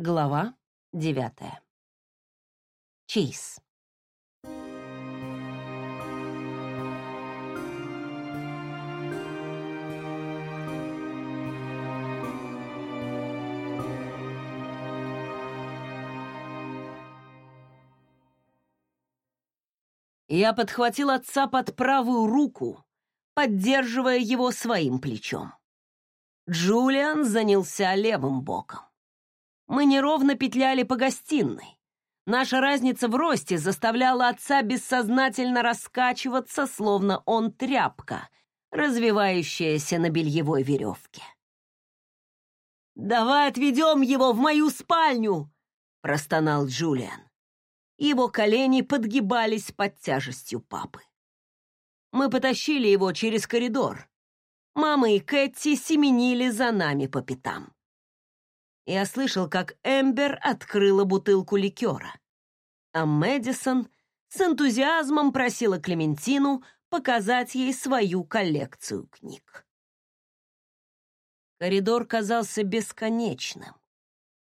Глава девятая. Чейз. Я подхватил отца под правую руку, поддерживая его своим плечом. Джулиан занялся левым боком. Мы неровно петляли по гостиной. Наша разница в росте заставляла отца бессознательно раскачиваться, словно он тряпка, развивающаяся на бельевой веревке. «Давай отведем его в мою спальню!» — простонал Джулиан. Его колени подгибались под тяжестью папы. Мы потащили его через коридор. Мама и Кэти семенили за нами по пятам. Я слышал, как Эмбер открыла бутылку ликера, а Мэдисон с энтузиазмом просила Клементину показать ей свою коллекцию книг. Коридор казался бесконечным,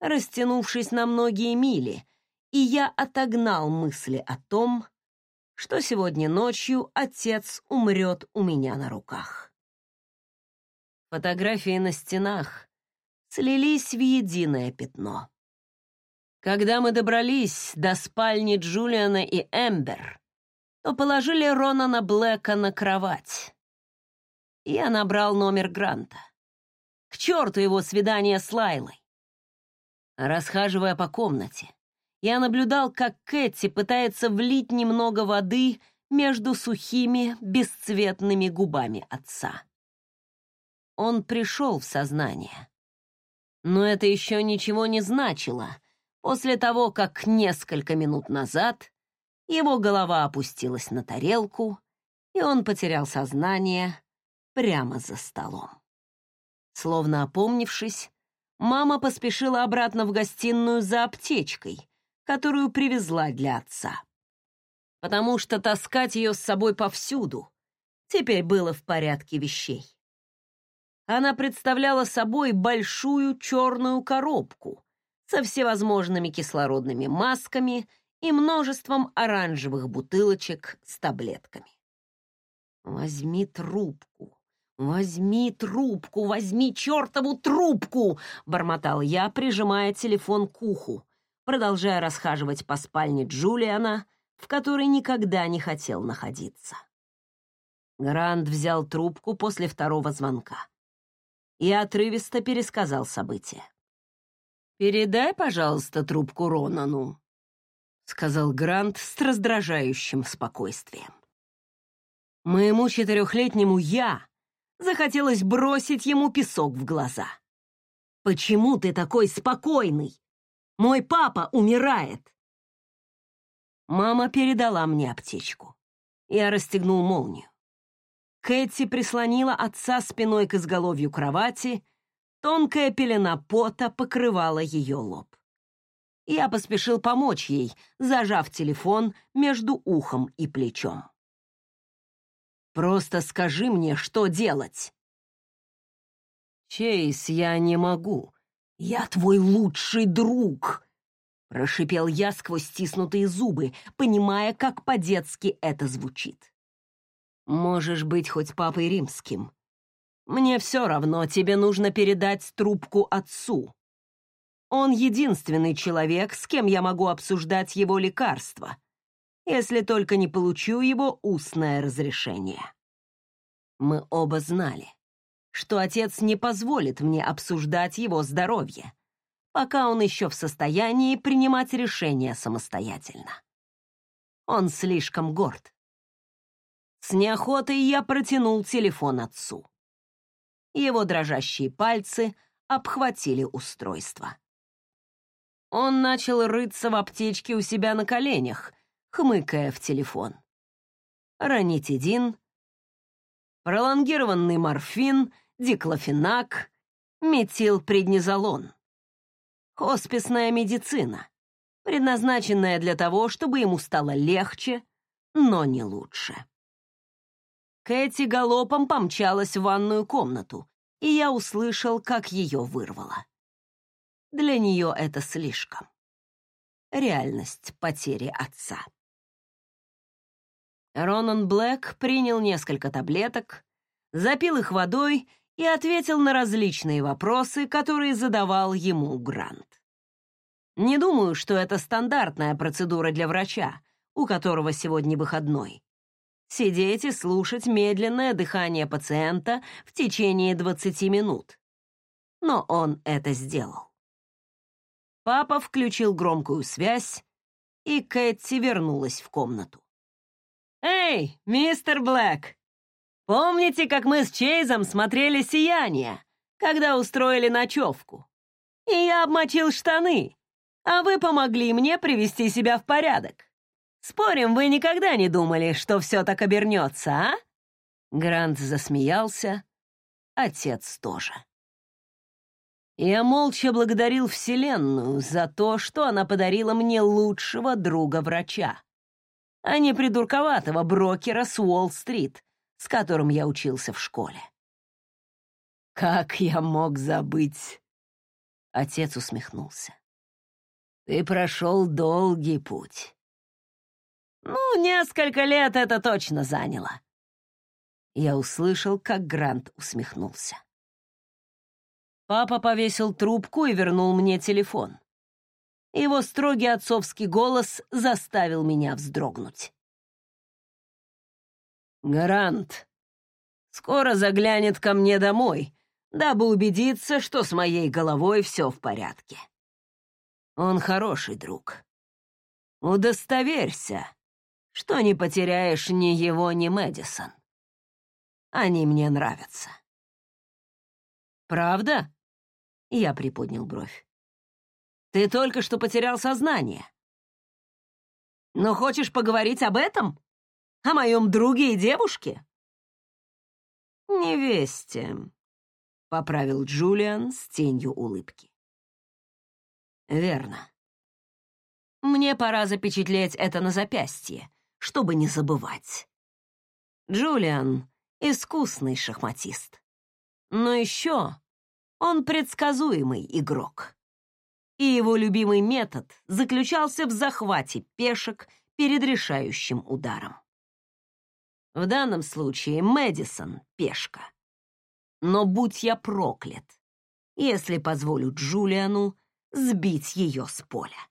растянувшись на многие мили, и я отогнал мысли о том, что сегодня ночью отец умрет у меня на руках. Фотографии на стенах слились в единое пятно. Когда мы добрались до спальни Джулиана и Эмбер, то положили Ронана Блэка на кровать. Я набрал номер Гранта. К черту его свидание с Лайлой. Расхаживая по комнате, я наблюдал, как Кэти пытается влить немного воды между сухими, бесцветными губами отца. Он пришел в сознание. Но это еще ничего не значило после того, как несколько минут назад его голова опустилась на тарелку, и он потерял сознание прямо за столом. Словно опомнившись, мама поспешила обратно в гостиную за аптечкой, которую привезла для отца. Потому что таскать ее с собой повсюду теперь было в порядке вещей. Она представляла собой большую черную коробку со всевозможными кислородными масками и множеством оранжевых бутылочек с таблетками. «Возьми трубку, возьми трубку, возьми чертову трубку!» — бормотал я, прижимая телефон к уху, продолжая расхаживать по спальне Джулиана, в которой никогда не хотел находиться. Грант взял трубку после второго звонка и отрывисто пересказал события. «Передай, пожалуйста, трубку Ронану», — сказал Грант с раздражающим спокойствием. Моему четырехлетнему «я» захотелось бросить ему песок в глаза. «Почему ты такой спокойный? Мой папа умирает!» Мама передала мне аптечку. Я расстегнул молнию. Кэти прислонила отца спиной к изголовью кровати, тонкая пелена пота покрывала ее лоб. Я поспешил помочь ей, зажав телефон между ухом и плечом. «Просто скажи мне, что делать!» «Чейз, я не могу», «Я твой лучший друг!» Прошипел я сквозь стиснутые зубы, понимая, как по-детски это звучит. «Можешь быть хоть папой римским. Мне все равно, тебе нужно передать трубку отцу. Он единственный человек, с кем я могу обсуждать его лекарства, если только не получу его устное разрешение». Мы оба знали что отец не позволит мне обсуждать его здоровье, пока он еще в состоянии принимать решения самостоятельно. Он слишком горд. С неохотой я протянул телефон отцу. Его дрожащие пальцы обхватили устройство. Он начал рыться в аптечке у себя на коленях, хмыкая в телефон. Ранитидин, пролонгированный морфин диклофенак, метилпреднизолон. Хосписная медицина, предназначенная для того, чтобы ему стало легче, но не лучше. Кэти галопом помчалась в ванную комнату, и я услышал, как ее вырвало. для нее это слишком. Реальность потери отца. Ронан Блэк принял несколько таблеток, запил их водой и ответил на различные вопросы, которые задавал ему Грант. Не думаю, что это стандартная процедура для врача, у которого сегодня выходной. Сидеть и слушать медленное дыхание пациента в течение 20 минут. Но он это сделал. Папа включил громкую связь, и Кэти вернулась в комнату. «Эй, мистер Блэк! Помните, как мы с Чейзом смотрели «Сияние», когда устроили ночевку? И я обмочил штаны, а вы помогли мне привести себя в порядок. Спорим, вы никогда не думали, что все так обернется, а?» Грант засмеялся, отец тоже. Я молча благодарил Вселенную за то, что она подарила мне лучшего друга-врача а не придурковатого брокера с Уолл-стрит, с которым я учился в школе. «Как я мог забыть?» Отец усмехнулся. «Ты прошел долгий путь». «Ну, несколько лет это точно заняло». Я услышал, как Грант усмехнулся. Папа повесил трубку и вернул мне телефон. Его строгий отцовский голос заставил меня вздрогнуть. «Гарант скоро заглянет ко мне домой, дабы убедиться, что с моей головой все в порядке. Он хороший друг. Удостоверься, что не потеряешь ни его, ни Мэдисон. Они мне нравятся». «Правда?» — я приподнял бровь. Ты только что потерял сознание. Но хочешь поговорить об этом? О моем друге и девушке? Невесте, — поправил Джулиан с тенью улыбки. Верно. Мне пора запечатлеть это на запястье, чтобы не забывать. Джулиан — искусный шахматист. Но еще он предсказуемый игрок и его любимый метод заключался в захвате пешек перед решающим ударом. В данном случае Мэдисон — пешка. Но будь я проклят, если позволю Джулиану сбить ее с поля.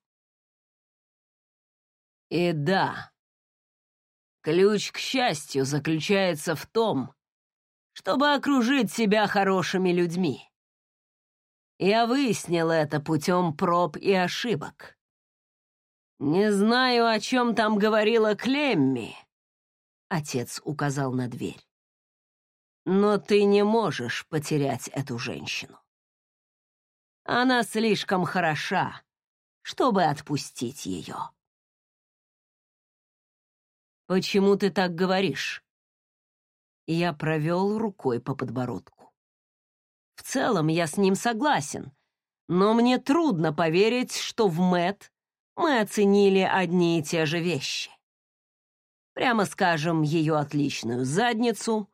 И да, ключ к счастью заключается в том, чтобы окружить себя хорошими людьми. Я выяснил это путем проб и ошибок. Не знаю, о чем там говорила Клемми. Отец указал на дверь. Но ты не можешь потерять эту женщину. Она слишком хороша, чтобы отпустить ее. Почему ты так говоришь? Я провел рукой по подбородку. В целом я с ним согласен, но мне трудно поверить, что в Мэт мы оценили одни и те же вещи. Прямо скажем, ее отличную задницу,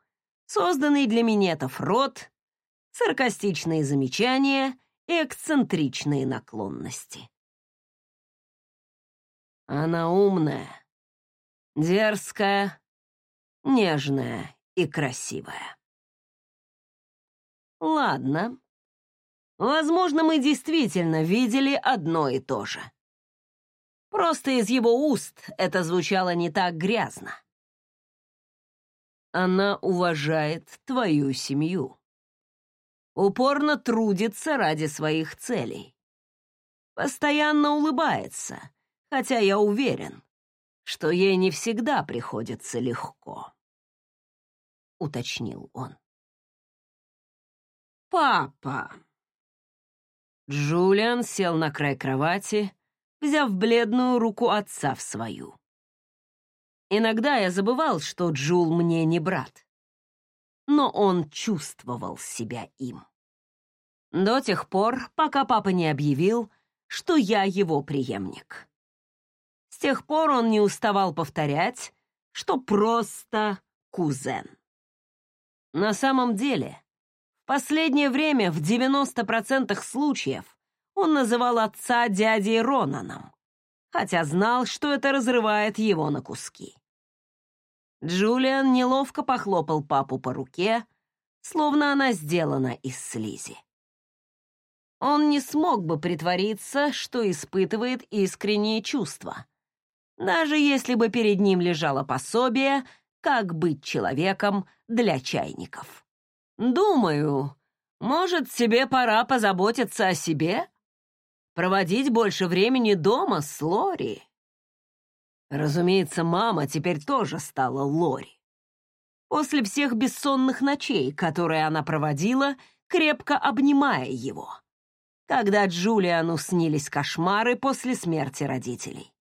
созданный для минетов рот, саркастичные замечания и эксцентричные наклонности. Она умная, дерзкая, нежная и красивая. Ладно. Возможно, мы действительно видели одно и то же. Просто из его уст это звучало не так грязно. Она уважает твою семью. Упорно трудится ради своих целей. Постоянно улыбается, хотя я уверен, что ей не всегда приходится легко. Уточнил он. «Папа!» Джулиан сел на край кровати, взяв бледную руку отца в свою. Иногда я забывал, что Джул мне не брат. Но он чувствовал себя им. До тех пор, пока папа не объявил, что я его преемник. С тех пор он не уставал повторять, что просто кузен. На самом деле, Последнее время в 90% случаев он называл отца дядей Ронаном, хотя знал, что это разрывает его на куски. Джулиан неловко похлопал папу по руке, словно она сделана из слизи. Он не смог бы притвориться, что испытывает искренние чувства, даже если бы перед ним лежало пособие «Как быть человеком для чайников». «Думаю, может, тебе пора позаботиться о себе? Проводить больше времени дома с Лори?» Разумеется, мама теперь тоже стала Лори. После всех бессонных ночей, которые она проводила, крепко обнимая его, когда Джулиану снились кошмары после смерти родителей.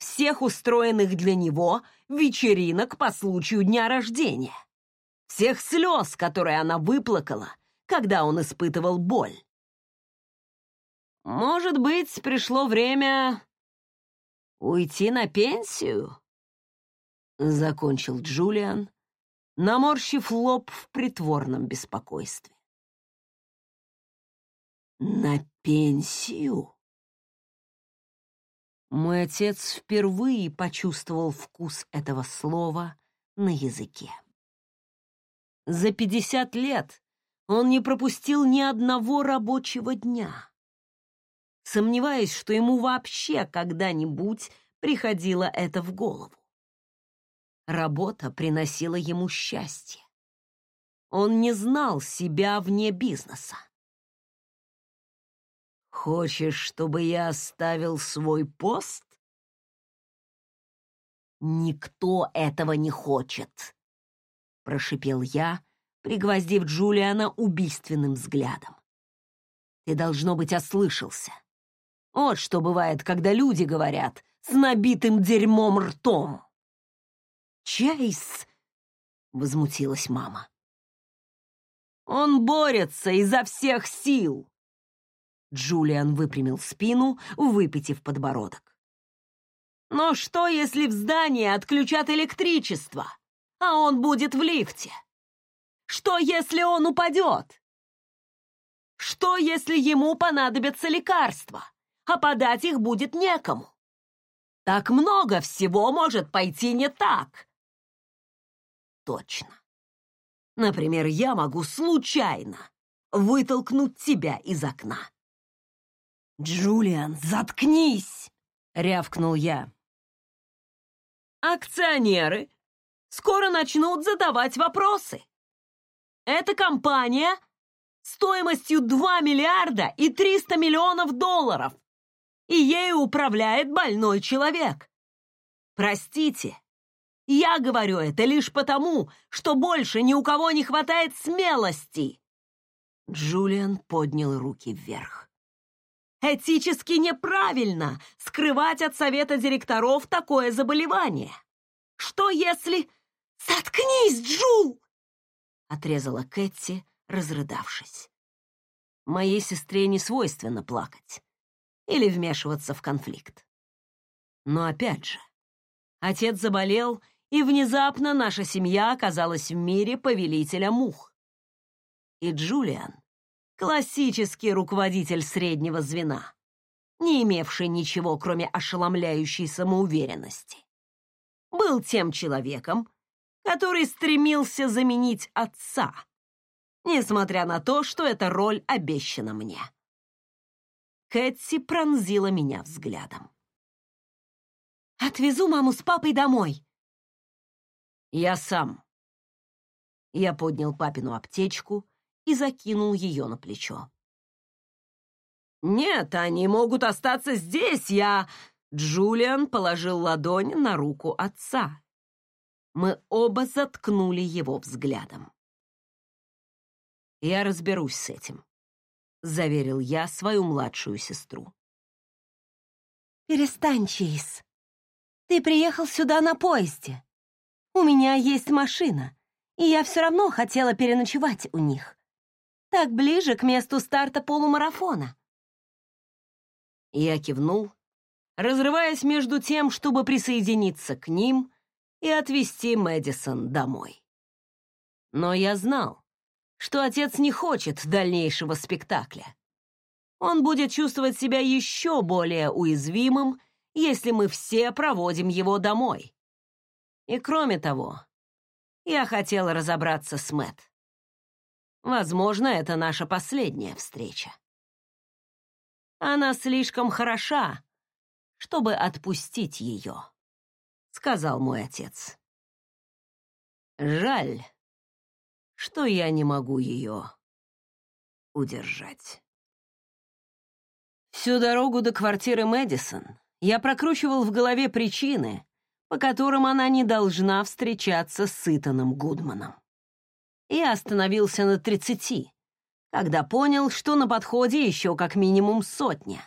Всех устроенных для него вечеринок по случаю дня рождения. Всех слез, которые она выплакала, когда он испытывал боль. Может быть, пришло время Уйти на пенсию? Закончил Джулиан, наморщив лоб в притворном беспокойстве. На пенсию? Мой отец впервые почувствовал вкус этого слова на языке. За пятьдесят лет он не пропустил ни одного рабочего дня сомневаясь, что ему вообще когда-нибудь приходило это в голову. Работа приносила ему счастье. Он не знал себя вне бизнеса. «Хочешь, чтобы я оставил свой пост?» «Никто этого не хочет», — прошипел я, пригвоздив Джулиана убийственным взглядом. «Ты, должно быть, ослышался. Вот что бывает, когда люди говорят с набитым дерьмом ртом. «Чейз!» — возмутилась мама. «Он борется изо всех сил!» Джулиан выпрямил спину, выпитив подбородок. «Но что, если в здании отключат электричество, а он будет в лифте? Что, если он упадет? Что, если ему понадобятся лекарства? а подать их будет некому. Так много всего может пойти не так. Точно. Например, я могу случайно вытолкнуть тебя из окна. «Джулиан, заткнись!» — рявкнул я. «Акционеры скоро начнут задавать вопросы. Эта компания стоимостью 2 миллиарда и 300 миллионов долларов и ею управляет больной человек. Простите, я говорю это лишь потому, что больше ни у кого не хватает смелости. Джулиан поднял руки вверх. Этически неправильно скрывать от совета директоров такое заболевание. Что если... «Заткнись, Джул!» — отрезала Кэти, разрыдавшись. Моей сестре не свойственно плакать или вмешиваться в конфликт. Но опять же, отец заболел, и внезапно наша семья оказалась в мире повелителя мух. И Джулиан — классический руководитель среднего звена, не имевший ничего, кроме ошеломляющей самоуверенности. Был тем человеком, который стремился заменить отца, несмотря на то, что эта роль обещана мне. Кэтси пронзила меня взглядом. «Отвезу маму с папой домой!» «Я сам!» Я поднял папину аптечку и закинул ее на плечо. «Нет, они могут остаться здесь, я...» Джулиан положил ладонь на руку отца. Мы оба заткнули его взглядом. «Я разберусь с этим», — заверил я свою младшую сестру. «Перестань, Чейз. Ты приехал сюда на поезде. У меня есть машина, и я все равно хотела переночевать у них. Так ближе к месту старта полумарафона». Я кивнул, разрываясь между тем, чтобы присоединиться к ним и отвезти Мэдисон домой. Но я знал, что отец не хочет дальнейшего спектакля. Он будет чувствовать себя еще более уязвимым, если мы все проводим его домой. И кроме того, я хотела разобраться с Мэт. Возможно, это наша последняя встреча. Она слишком хороша, чтобы отпустить ее, сказал мой отец. Жаль, что я не могу ее удержать. Всю дорогу до квартиры Мэдисон я прокручивал в голове причины, по которым она не должна встречаться с Итаном Гудманом. Я остановился на тридцати, когда понял, что на подходе еще как минимум сотня,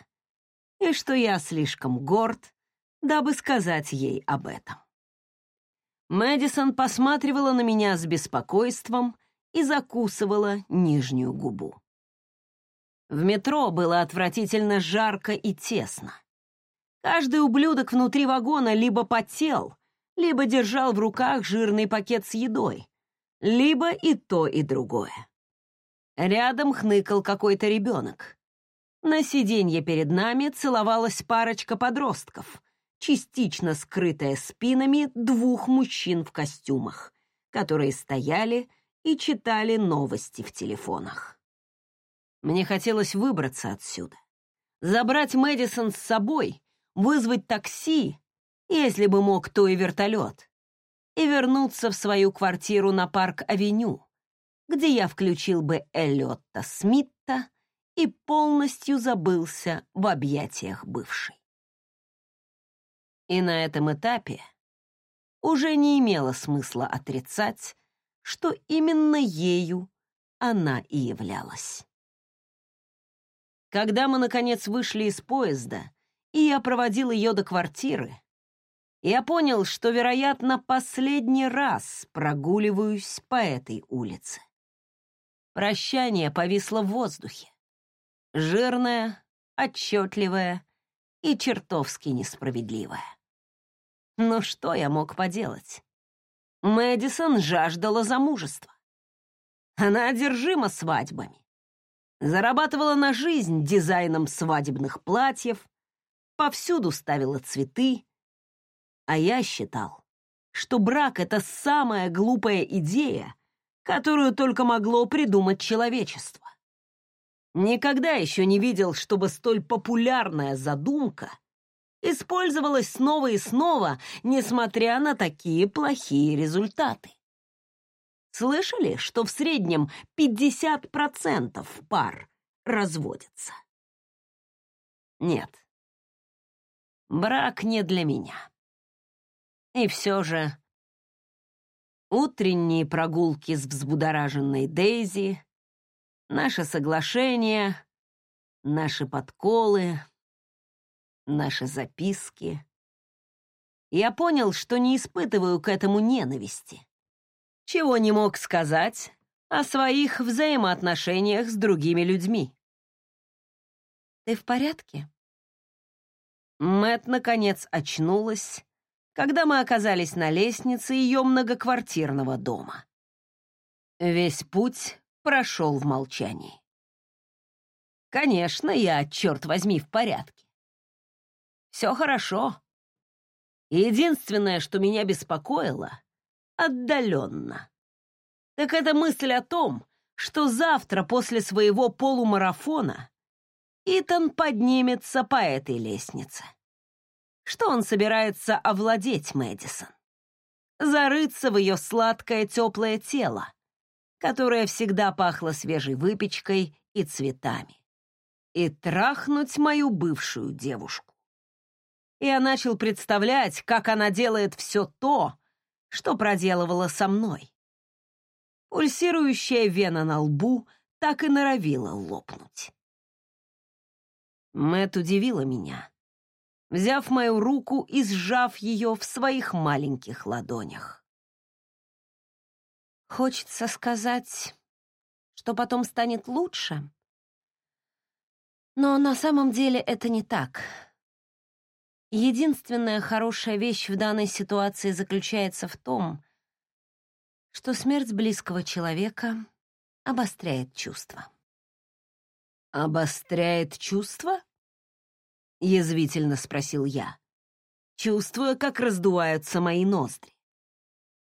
и что я слишком горд, дабы сказать ей об этом. Мэдисон посматривала на меня с беспокойством и закусывала нижнюю губу. В метро было отвратительно жарко и тесно. Каждый ублюдок внутри вагона либо потел, либо держал в руках жирный пакет с едой, либо и то, и другое. Рядом хныкал какой-то ребенок. На сиденье перед нами целовалась парочка подростков, частично скрытая спинами двух мужчин в костюмах, которые стояли и читали новости в телефонах. Мне хотелось выбраться отсюда, забрать Мэдисон с собой, вызвать такси, если бы мог, то и вертолет, и вернуться в свою квартиру на Парк-авеню, где я включил бы Эллиотта Смитта и полностью забылся в объятиях бывшей. И на этом этапе уже не имело смысла отрицать, что именно ею она и являлась. Когда мы, наконец, вышли из поезда, и я проводил ее до квартиры, я понял, что, вероятно, последний раз прогуливаюсь по этой улице. Прощание повисло в воздухе. Жирное, отчетливое и чертовски несправедливое. Но что я мог поделать? Мэдисон жаждала замужества. Она одержима свадьбами. Зарабатывала на жизнь дизайном свадебных платьев, повсюду ставила цветы, а я считал, что брак — это самая глупая идея, которую только могло придумать человечество. Никогда еще не видел, чтобы столь популярная задумка использовалась снова и снова, несмотря на такие плохие результаты. Слышали, что в среднем 50% пар разводятся? Нет. Брак не для меня. И все же утренние прогулки с взбудораженной Дейзи, наше соглашение, наши подколы, наши записки. Я понял, что не испытываю к этому ненависти. Чего не мог сказать о своих взаимоотношениях с другими людьми. «Ты в порядке?» Мэт наконец очнулась когда мы оказались на лестнице ее многоквартирного дома. Весь путь прошел в молчании. Конечно, я, черт возьми, в порядке. Все хорошо. Единственное, что меня беспокоило, отдаленно, так это мысль о том, что завтра после своего полумарафона Итан поднимется по этой лестнице что он собирается овладеть Мэдисон. Зарыться в ее сладкое теплое тело, которое всегда пахло свежей выпечкой и цветами, и трахнуть мою бывшую девушку. Я начал представлять, как она делает все то, что проделывала со мной. Пульсирующая вена на лбу так и норовила лопнуть. Мэт удивила меня взяв мою руку и сжав ее в своих маленьких ладонях. Хочется сказать, что потом станет лучше, но на самом деле это не так. Единственная хорошая вещь в данной ситуации заключается в том, что смерть близкого человека обостряет чувства. «Обостряет чувства?» — язвительно спросил я, чувствуя, как раздуваются мои ноздри.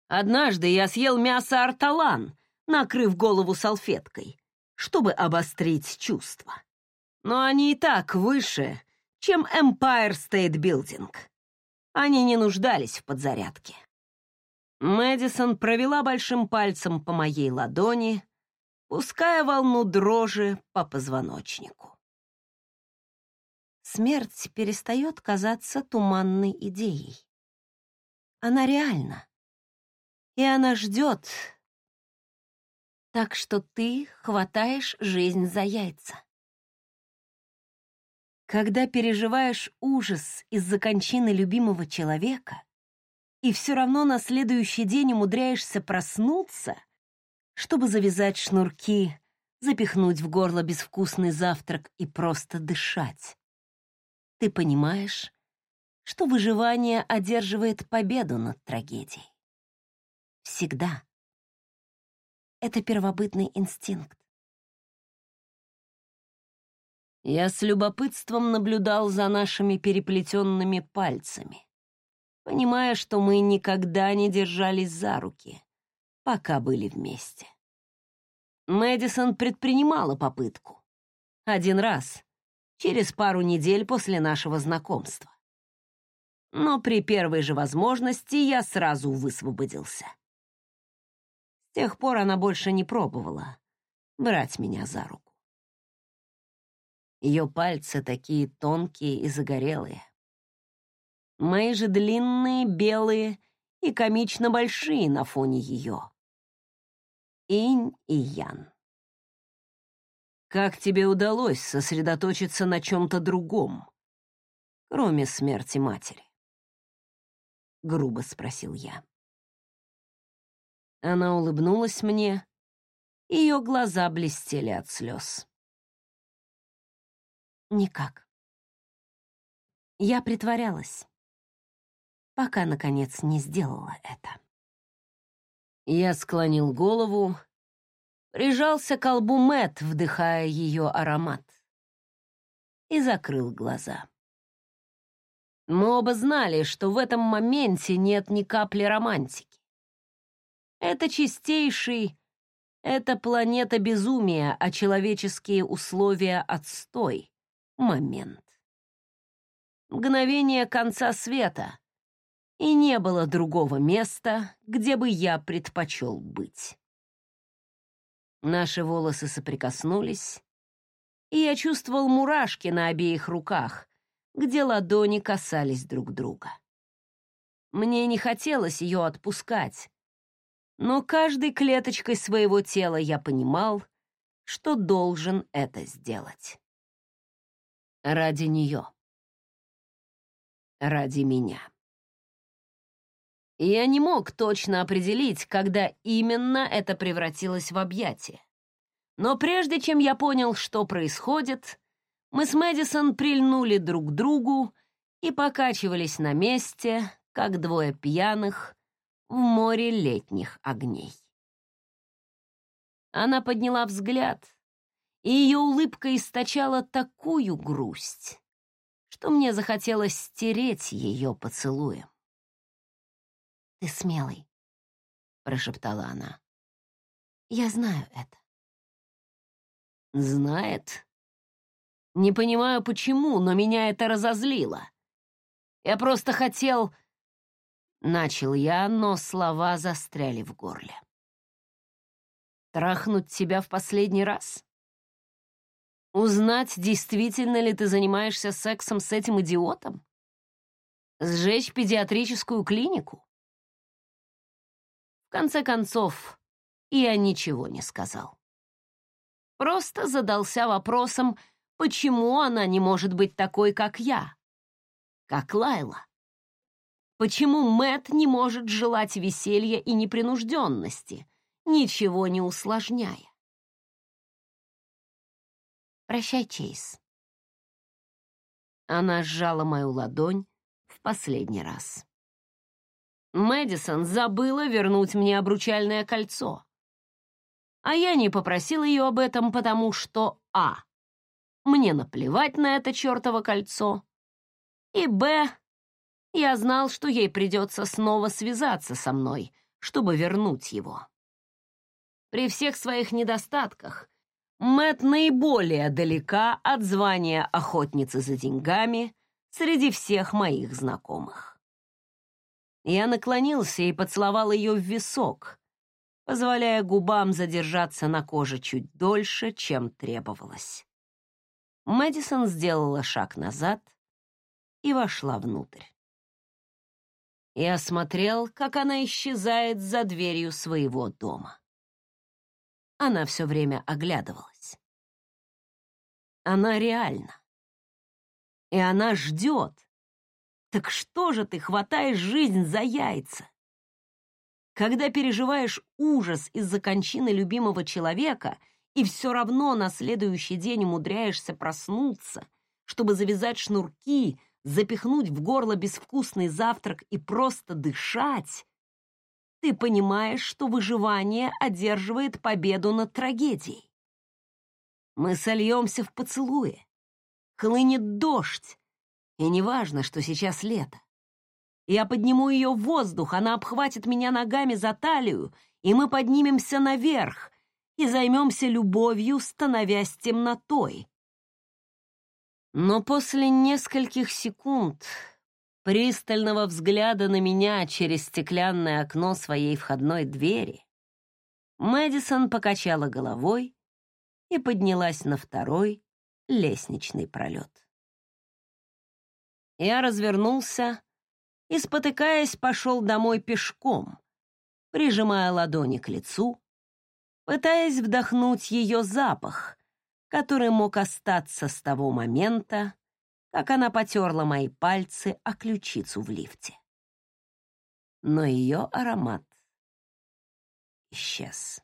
Однажды я съел мясо арталан, накрыв голову салфеткой, чтобы обострить чувства. Но они и так выше, чем Empire State Building. Они не нуждались в подзарядке. Мэдисон провела большим пальцем по моей ладони, пуская волну дрожи по позвоночнику. Смерть перестает казаться туманной идеей. Она реальна. И она ждет. Так что ты хватаешь жизнь за яйца. Когда переживаешь ужас из-за кончины любимого человека и все равно на следующий день умудряешься проснуться, чтобы завязать шнурки, запихнуть в горло безвкусный завтрак и просто дышать, ты понимаешь, что выживание одерживает победу над трагедией. Всегда. Это первобытный инстинкт. Я с любопытством наблюдал за нашими переплетенными пальцами, понимая, что мы никогда не держались за руки, пока были вместе. Мэдисон предпринимала попытку. Один раз, через пару недель после нашего знакомства. Но при первой же возможности я сразу высвободился. С тех пор она больше не пробовала брать меня за руку. Ее пальцы такие тонкие и загорелые. Мои же длинные, белые и комично большие на фоне ее. Инь и Ян. Как тебе удалось сосредоточиться на чем-то другом, кроме смерти матери? Грубо спросил я. Она улыбнулась мне, ее глаза блестели от слез. Никак. Я притворялась, пока, наконец, не сделала это. Я склонил голову, прижался к колбу Мэт, вдыхая ее аромат, и закрыл глаза. Мы оба знали, что в этом моменте нет ни капли романтики. Это чистейший, это планета безумия, а человеческие условия — отстой момент. Мгновение конца света, и не было другого места, где бы я предпочел быть. Наши волосы соприкоснулись, и я чувствовал мурашки на обеих руках, где ладони касались друг друга. Мне не хотелось ее отпускать, но каждой клеточкой своего тела я понимал, что должен это сделать. Ради нее. Ради меня. Я не мог точно определить, когда именно это превратилось в объятие. Но прежде чем я понял, что происходит, мы с Мэдисон прильнули друг к другу и покачивались на месте, как двое пьяных в море летних огней. Она подняла взгляд, и ее улыбка источала такую грусть, что мне захотелось стереть ее поцелуем. «Ты смелый», — прошептала она. «Я знаю это». «Знает?» Не понимаю, почему, но меня это разозлило. Я просто хотел... Начал я, но слова застряли в горле. Трахнуть тебя в последний раз? Узнать, действительно ли ты занимаешься сексом с этим идиотом? Сжечь педиатрическую клинику? Конце концов, я ничего не сказал. Просто задался вопросом, почему она не может быть такой, как я, как Лайла. Почему Мэт не может желать веселья и непринужденности, ничего не усложняя? Прощай, Чейз. Она сжала мою ладонь в последний раз. Мэдисон забыла вернуть мне обручальное кольцо. А я не попросил ее об этом, потому что А. мне наплевать на это чертово кольцо, и б, я знал, что ей придется снова связаться со мной, чтобы вернуть его. При всех своих недостатках Мэт наиболее далека от звания охотницы за деньгами среди всех моих знакомых. Я наклонился и поцеловал ее в висок, позволяя губам задержаться на коже чуть дольше, чем требовалось. Мэдисон сделала шаг назад и вошла внутрь. Я смотрел, как она исчезает за дверью своего дома. Она все время оглядывалась. Она реальна. И она ждет. Так что же ты хватаешь жизнь за яйца? Когда переживаешь ужас из-за кончины любимого человека и все равно на следующий день умудряешься проснуться, чтобы завязать шнурки, запихнуть в горло безвкусный завтрак и просто дышать, ты понимаешь, что выживание одерживает победу над трагедией. Мы сольемся в поцелуе. Хлынет дождь, и неважно, что сейчас лето. Я подниму ее в воздух, она обхватит меня ногами за талию, и мы поднимемся наверх и займемся любовью, становясь темнотой. Но после нескольких секунд пристального взгляда на меня через стеклянное окно своей входной двери Мэдисон покачала головой и поднялась на второй лестничный пролет. Я развернулся и, спотыкаясь, пошел домой пешком, прижимая ладони к лицу, пытаясь вдохнуть ее запах, который мог остаться с того момента, как она потерла мои пальцы о ключицу в лифте. Но ее аромат исчез.